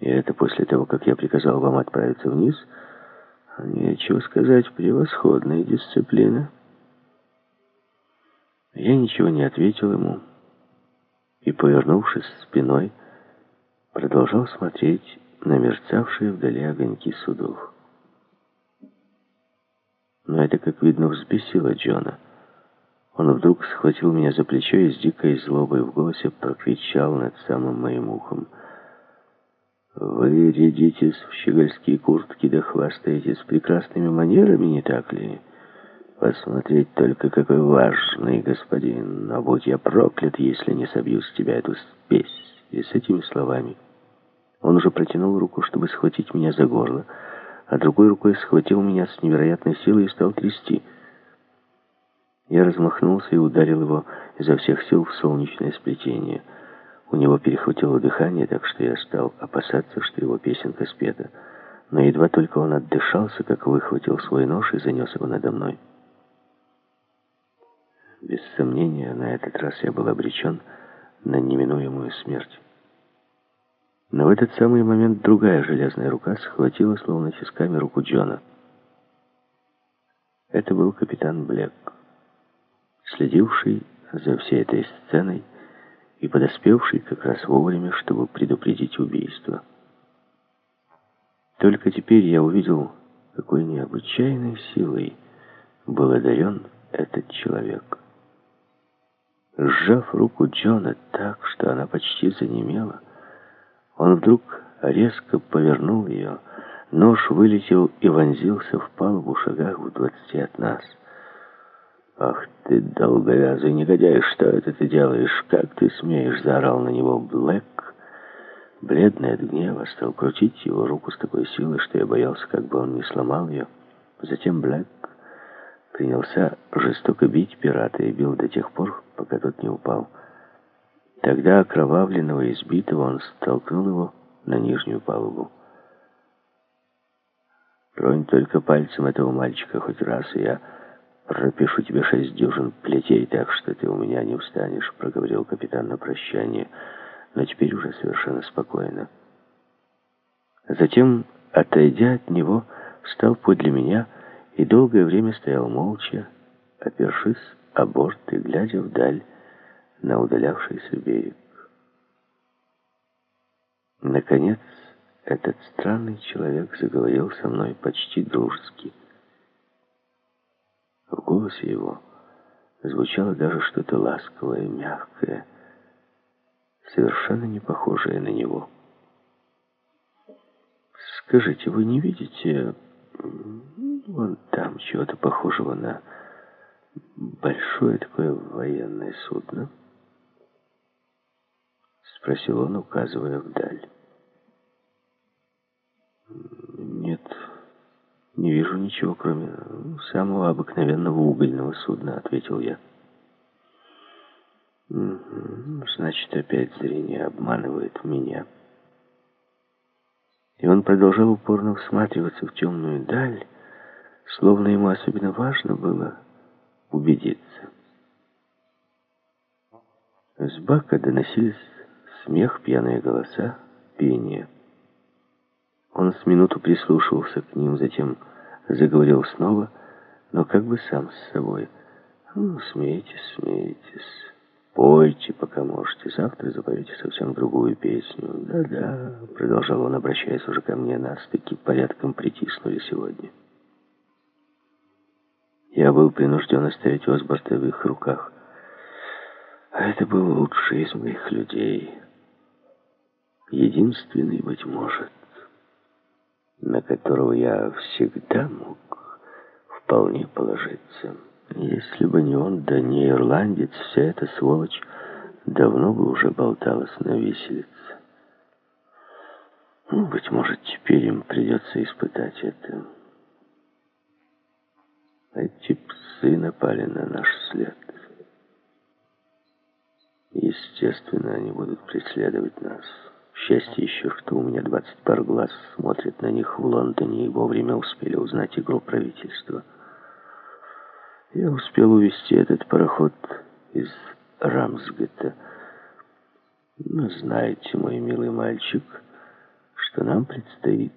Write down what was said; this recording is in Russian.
И это после того, как я приказал вам отправиться вниз? Нечего сказать, превосходная дисциплина. Я ничего не ответил ему и, повернувшись спиной, продолжал смотреть на мерцавшие вдали огоньки судов. Но это, как видно, взбесило Джона. Он вдруг схватил меня за плечо и с дикой злобой в голосе прокричал над самым моим ухом. «Вы рядитесь в щегольские куртки да хвастаетесь прекрасными манерами, не так ли? Посмотреть только, какой важный господин. Но будь я проклят, если не собью с тебя эту спесь». И с этими словами он уже протянул руку, чтобы схватить меня за горло, а другой рукой схватил меня с невероятной силой и стал трясти. Я размахнулся и ударил его изо всех сил в солнечное сплетение. У него перехватило дыхание, так что я стал опасаться, что его песенка спета. Но едва только он отдышался, как выхватил свой нож и занес его надо мной. Без сомнения, на этот раз я был обречен на неминуемую смерть. Но в этот самый момент другая железная рука схватила, словно тисками, руку Джона. Это был капитан Блек, следивший за всей этой сценой и подоспевший как раз вовремя, чтобы предупредить убийство. Только теперь я увидел, какой необычайной силой был одарен этот человек. Сжав руку Джона так, что она почти занемела, он вдруг резко повернул ее. Нож вылетел и вонзился в палубу шагах в двадцати от нас. «Ах ты, долговязый негодяй, что это ты делаешь? Как ты смеешь?» — заорал на него Блэк. Бледный от гнева стал крутить его руку с такой силой, что я боялся, как бы он не сломал ее. Затем Блэк принялся жестоко бить пирата и бил до тех пор, пока тот не упал. Тогда окровавленного и избитого он столкнул его на нижнюю палубу. «Тронь только пальцем этого мальчика хоть раз, и я пропишу тебе шесть дюжин плетей так, что ты у меня не устанешь», — проговорил капитан на прощание, но теперь уже совершенно спокойно. Затем, отойдя от него, встал подле меня и долгое время стоял молча, опершись о борт и глядя вдаль, на удалявшийся берег. Наконец, этот странный человек заговорил со мной почти дружески. Голосе его звучало даже что-то ласковое, мягкое, совершенно не похожее на него. «Скажите, вы не видите вон там чего-то похожего на большое такое военное судно?» Спросил он, указывая вдаль. Не вижу ничего, кроме самого обыкновенного угольного судна, ответил я. Значит, опять зрение обманывает меня. И он продолжал упорно всматриваться в темную даль, словно ему особенно важно было убедиться. С бака доносились Смех, пьяные голоса, пение. Он с минуту прислушивался к ним, затем заговорил снова, но как бы сам с собой. «Ну, смейтесь, смейтесь. Пойте, пока можете. Завтра запоете совсем другую песню. Да-да», — продолжал он, обращаясь уже ко мне, нас таки порядком притиснули сегодня. Я был принужден оставить вас в бортовых руках. А это был лучший из моих людей единственный, быть может, на которого я всегда мог вполне положиться. Если бы не он, да не ирландец, вся эта сволочь давно бы уже болталась на виселице. Ну, быть может, теперь им придется испытать это. Эти псы напали на наш след. Естественно, они будут преследовать нас. Счастье еще, что у меня 20 пар глаз смотрят на них в Лондоне и вовремя успели узнать игру правительства. Я успел увезти этот пароход из Рамсгета. Но знаете, мой милый мальчик, что нам предстоит